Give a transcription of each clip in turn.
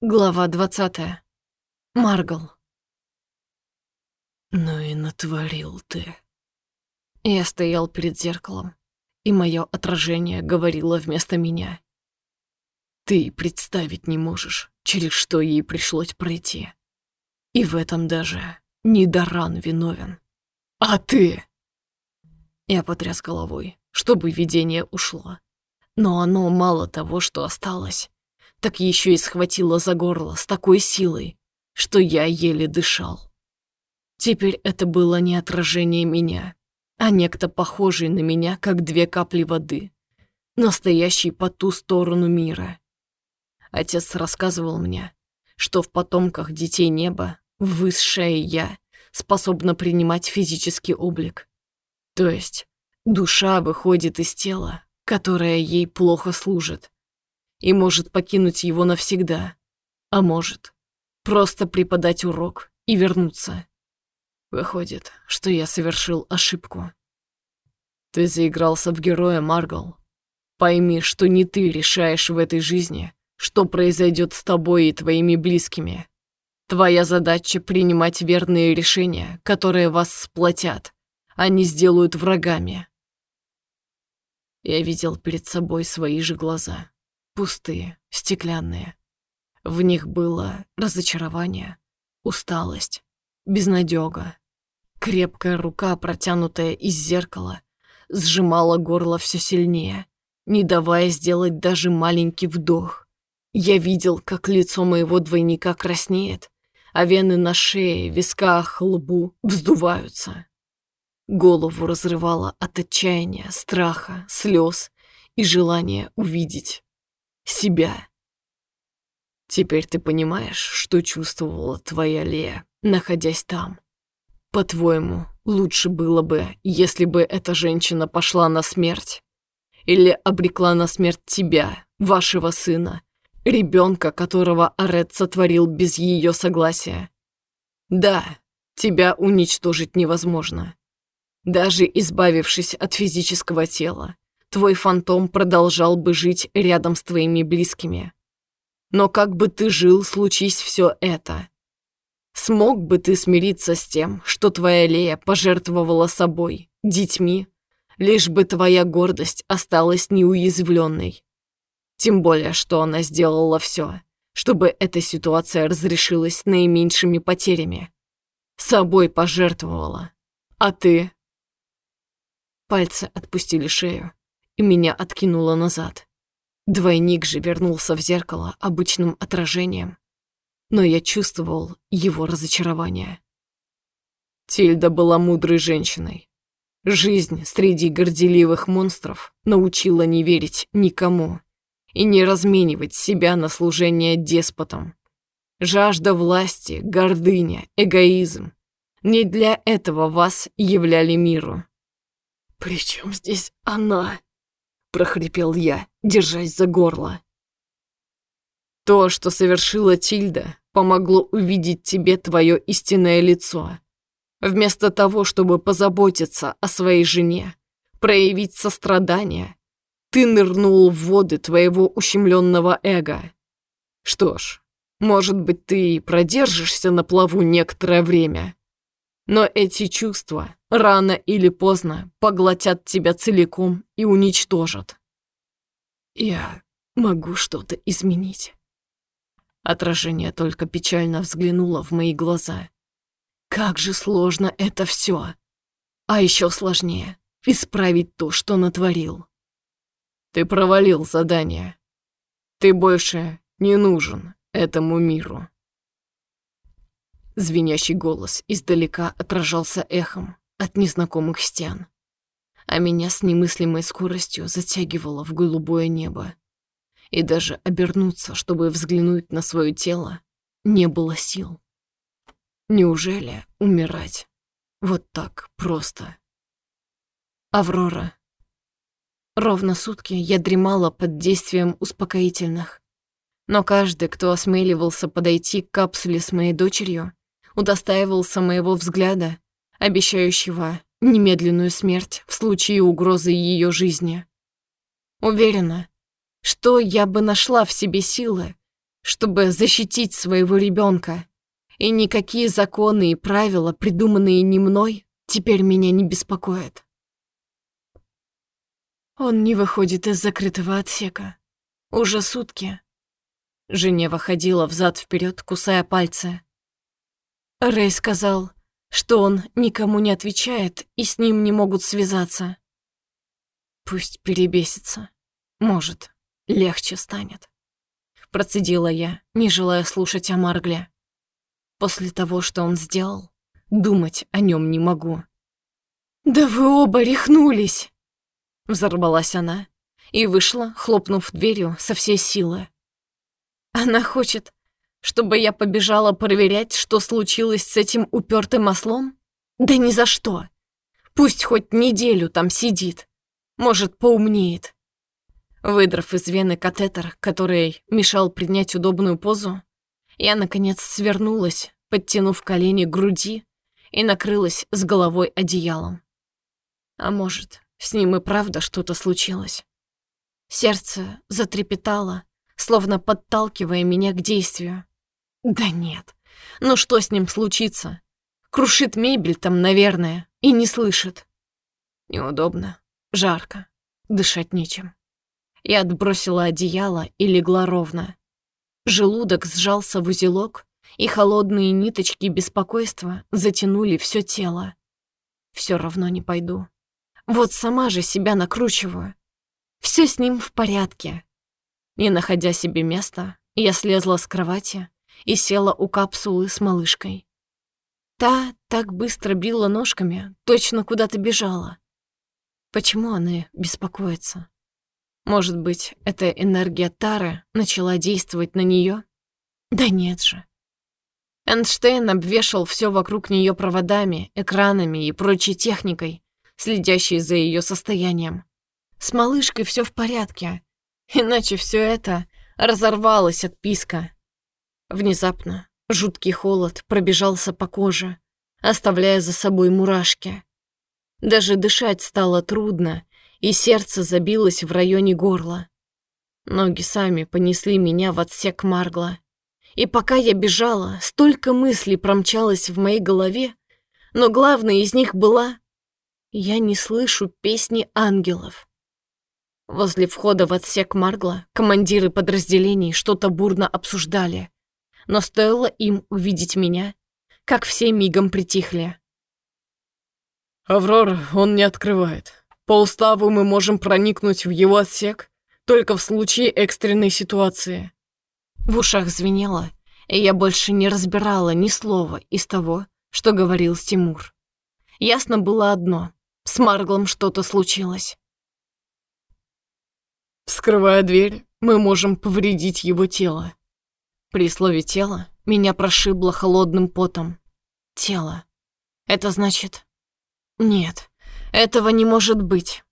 Глава двадцатая. Маргал. Ну и натворил ты. Я стоял перед зеркалом, и мое отражение говорило вместо меня. Ты представить не можешь, через что ей пришлось пройти. И в этом даже не Даран виновен. А ты! Я потряс головой, чтобы видение ушло. Но оно мало того, что осталось, так еще и схватила за горло с такой силой, что я еле дышал. Теперь это было не отражение меня, а некто похожий на меня, как две капли воды, настоящий по ту сторону мира. Отец рассказывал мне, что в потомках детей неба высшее «я» способна принимать физический облик. То есть душа выходит из тела, которое ей плохо служит, и может покинуть его навсегда, а может просто преподать урок и вернуться. Выходит, что я совершил ошибку. Ты заигрался в героя, Маргал. Пойми, что не ты решаешь в этой жизни, что произойдет с тобой и твоими близкими. Твоя задача — принимать верные решения, которые вас сплотят, а не сделают врагами. Я видел перед собой свои же глаза пустые, стеклянные. В них было разочарование, усталость, безнадёга. Крепкая рука, протянутая из зеркала, сжимала горло все сильнее, не давая сделать даже маленький вдох. Я видел, как лицо моего двойника краснеет, а вены на шее, висках, лбу вздуваются. Голову разрывало от отчаяния, страха, слез и желания увидеть себя. Теперь ты понимаешь, что чувствовала твоя Лея, находясь там. По-твоему, лучше было бы, если бы эта женщина пошла на смерть? Или обрекла на смерть тебя, вашего сына, ребенка, которого Арет сотворил без ее согласия? Да, тебя уничтожить невозможно. Даже избавившись от физического тела, твой фантом продолжал бы жить рядом с твоими близкими. Но как бы ты жил, случись все это? Смог бы ты смириться с тем, что твоя Лея пожертвовала собой, детьми, лишь бы твоя гордость осталась неуязвленной? Тем более, что она сделала все, чтобы эта ситуация разрешилась наименьшими потерями. Собой пожертвовала. А ты? Пальцы отпустили шею, и меня откинуло назад. Двойник же вернулся в зеркало обычным отражением, но я чувствовал его разочарование. Тильда была мудрой женщиной. Жизнь среди горделивых монстров научила не верить никому и не разменивать себя на служение деспотам. Жажда власти, гордыня, эгоизм. Не для этого вас являли миру. «При чем здесь она?» — прохрипел я, держась за горло. «То, что совершила Тильда, помогло увидеть тебе твое истинное лицо. Вместо того, чтобы позаботиться о своей жене, проявить сострадание, ты нырнул в воды твоего ущемленного эго. Что ж, может быть, ты и продержишься на плаву некоторое время, но эти чувства рано или поздно поглотят тебя целиком и уничтожат. Я могу что-то изменить. Отражение только печально взглянуло в мои глаза. Как же сложно это все. А еще сложнее исправить то, что натворил. Ты провалил задание. Ты больше не нужен этому миру. Звенящий голос издалека отражался эхом от незнакомых стен, а меня с немыслимой скоростью затягивало в голубое небо. И даже обернуться, чтобы взглянуть на свое тело, не было сил. Неужели умирать? Вот так просто. Аврора. Ровно сутки я дремала под действием успокоительных. Но каждый, кто осмеливался подойти к капсуле с моей дочерью, удостаивался моего взгляда, обещающего немедленную смерть в случае угрозы ее жизни. Уверена, что я бы нашла в себе силы, чтобы защитить своего ребенка. И никакие законы и правила, придуманные не мной, теперь меня не беспокоят. Он не выходит из закрытого отсека. Уже сутки. Женева ходила взад вперед, кусая пальцы. Рэй сказал, что он никому не отвечает и с ним не могут связаться. Пусть перебесится. Может, легче станет. Процедила я, не желая слушать о Маргле. После того, что он сделал, думать о нем не могу. «Да вы оба рехнулись!» Взорвалась она и вышла, хлопнув дверью со всей силы. Она хочет, чтобы я побежала проверять, что случилось с этим упертым ослом? Да ни за что. Пусть хоть неделю там сидит. Может, поумнеет. Выдрав из вены катетер, который мешал принять удобную позу, я, наконец, свернулась, подтянув колени к груди и накрылась с головой одеялом. А может, с ним и правда что-то случилось. Сердце затрепетало, словно подталкивая меня к действию. Да нет, ну что с ним случится? Крушит мебель там, наверное, и не слышит. Неудобно, жарко, дышать нечем. Я отбросила одеяло и легла ровно. Желудок сжался в узелок, и холодные ниточки беспокойства затянули все тело. Все равно не пойду. Вот сама же себя накручиваю. Все с ним в порядке. Не находя себе места, я слезла с кровати и села у капсулы с малышкой. Та так быстро била ножками, точно куда-то бежала. Почему она беспокоится? Может быть, эта энергия Тары начала действовать на нее? Да нет же. Эйнштейн обвешал все вокруг нее проводами, экранами и прочей техникой, следящей за ее состоянием. С малышкой все в порядке, иначе все это разорвалось от писка. Внезапно жуткий холод пробежался по коже, оставляя за собой мурашки. Даже дышать стало трудно, и сердце забилось в районе горла. Ноги сами понесли меня в отсек Маргла. И пока я бежала, столько мыслей промчалось в моей голове, но главная из них была «Я не слышу песни ангелов». Возле входа в отсек Маргла командиры подразделений что-то бурно обсуждали, но стоило им увидеть меня, как все мигом притихли. «Аврора, он не открывает. По уставу мы можем проникнуть в его отсек только в случае экстренной ситуации». В ушах звенело, и я больше не разбирала ни слова из того, что говорил Тимур. Ясно было одно — с Марглом что-то случилось. Вскрывая дверь, мы можем повредить его тело. При слове «тело» меня прошибло холодным потом. Тело. Это значит... Нет, этого не может быть.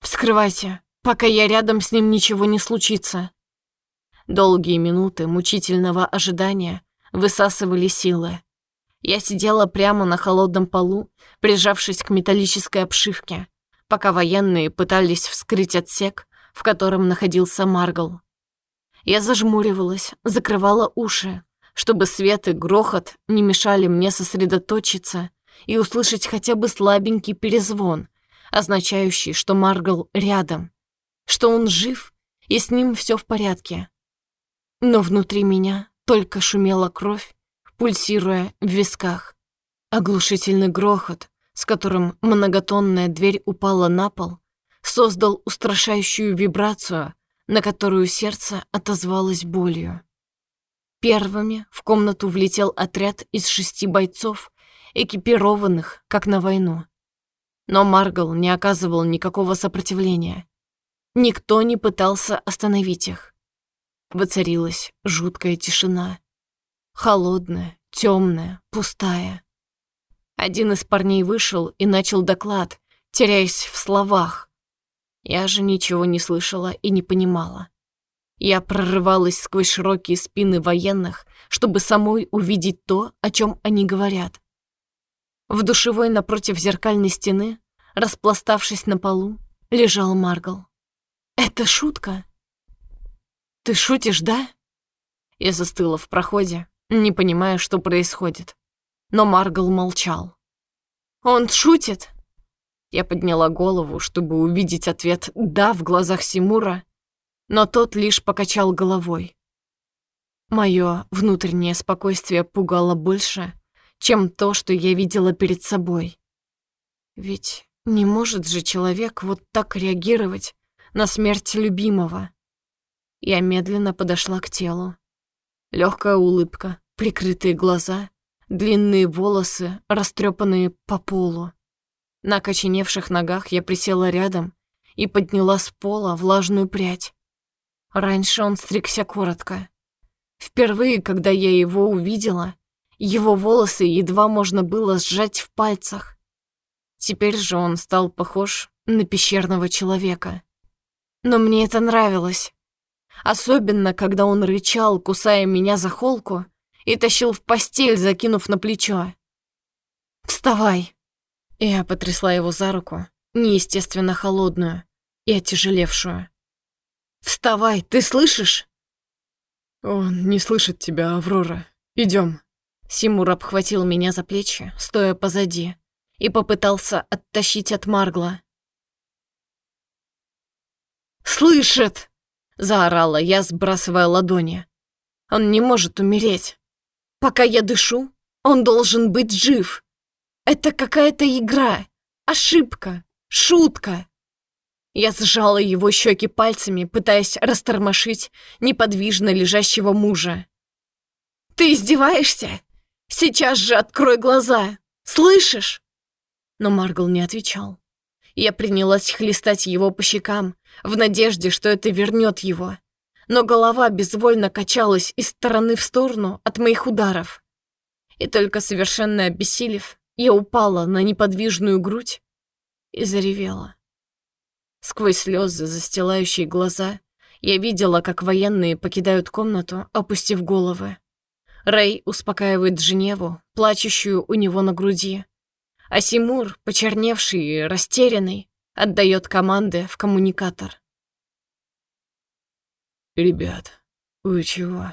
Вскрывайте, пока я рядом с ним ничего не случится. Долгие минуты мучительного ожидания высасывали силы. Я сидела прямо на холодном полу, прижавшись к металлической обшивке, пока военные пытались вскрыть отсек, в котором находился Маргл. Я зажмуривалась, закрывала уши, чтобы свет и грохот не мешали мне сосредоточиться и услышать хотя бы слабенький перезвон, означающий, что Маргл рядом, что он жив и с ним все в порядке. Но внутри меня только шумела кровь, пульсируя в висках. Оглушительный грохот, с которым многотонная дверь упала на пол, создал устрашающую вибрацию, на которую сердце отозвалось болью. Первыми в комнату влетел отряд из шести бойцов, экипированных, как на войну. Но Маргал не оказывал никакого сопротивления. Никто не пытался остановить их. Воцарилась жуткая тишина. Холодная, темная, пустая. Один из парней вышел и начал доклад, теряясь в словах, я же ничего не слышала и не понимала. Я прорывалась сквозь широкие спины военных, чтобы самой увидеть то, о чем они говорят. В душевой напротив зеркальной стены, распластавшись на полу, лежал Маргал. «Это шутка?» «Ты шутишь, да?» Я застыла в проходе, не понимая, что происходит. Но Маргал молчал. «Он шутит?» Я подняла голову, чтобы увидеть ответ «да» в глазах Симура, но тот лишь покачал головой. Мое внутреннее спокойствие пугало больше, чем то, что я видела перед собой. Ведь не может же человек вот так реагировать на смерть любимого. Я медленно подошла к телу. Легкая улыбка, прикрытые глаза, длинные волосы, растрепанные по полу. На коченевших ногах я присела рядом и подняла с пола влажную прядь. Раньше он стригся коротко. Впервые, когда я его увидела, его волосы едва можно было сжать в пальцах. Теперь же он стал похож на пещерного человека. Но мне это нравилось. Особенно, когда он рычал, кусая меня за холку, и тащил в постель, закинув на плечо. «Вставай!» Я потрясла его за руку, неестественно холодную и отяжелевшую. «Вставай, ты слышишь?» «Он не слышит тебя, Аврора. Идем. Симур обхватил меня за плечи, стоя позади, и попытался оттащить от Маргла. «Слышит!» — заорала я, сбрасывая ладони. «Он не может умереть. Пока я дышу, он должен быть жив. Это какая-то игра, ошибка, шутка». Я сжала его щеки пальцами, пытаясь растормошить неподвижно лежащего мужа. «Ты издеваешься? Сейчас же открой глаза! Слышишь?» Но Маргл не отвечал. Я принялась хлестать его по щекам, в надежде, что это вернет его. Но голова безвольно качалась из стороны в сторону от моих ударов. И только совершенно обессилев, я упала на неподвижную грудь и заревела. Сквозь слезы, застилающие глаза, я видела, как военные покидают комнату, опустив головы. Рэй успокаивает Женеву, плачущую у него на груди, а Симур, почерневший и растерянный, отдает команды в коммуникатор. «Ребят, вы чего?»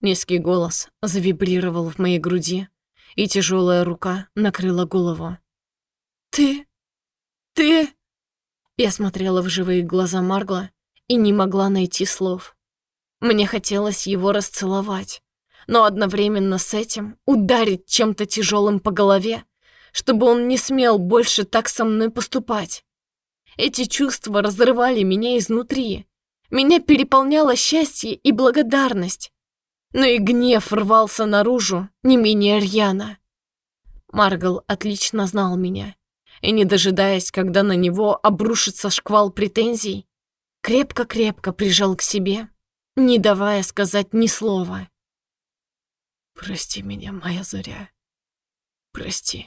Низкий голос завибрировал в моей груди, и тяжелая рука накрыла голову. «Ты? Ты?» Я смотрела в живые глаза Маргла и не могла найти слов. Мне хотелось его расцеловать, но одновременно с этим ударить чем-то тяжелым по голове, чтобы он не смел больше так со мной поступать. Эти чувства разрывали меня изнутри. Меня переполняло счастье и благодарность. Но и гнев рвался наружу не менее рьяно. Маргал отлично знал меня, и, не дожидаясь, когда на него обрушится шквал претензий, крепко-крепко прижал к себе, не давая сказать ни слова. «Прости меня, моя заря. Прости».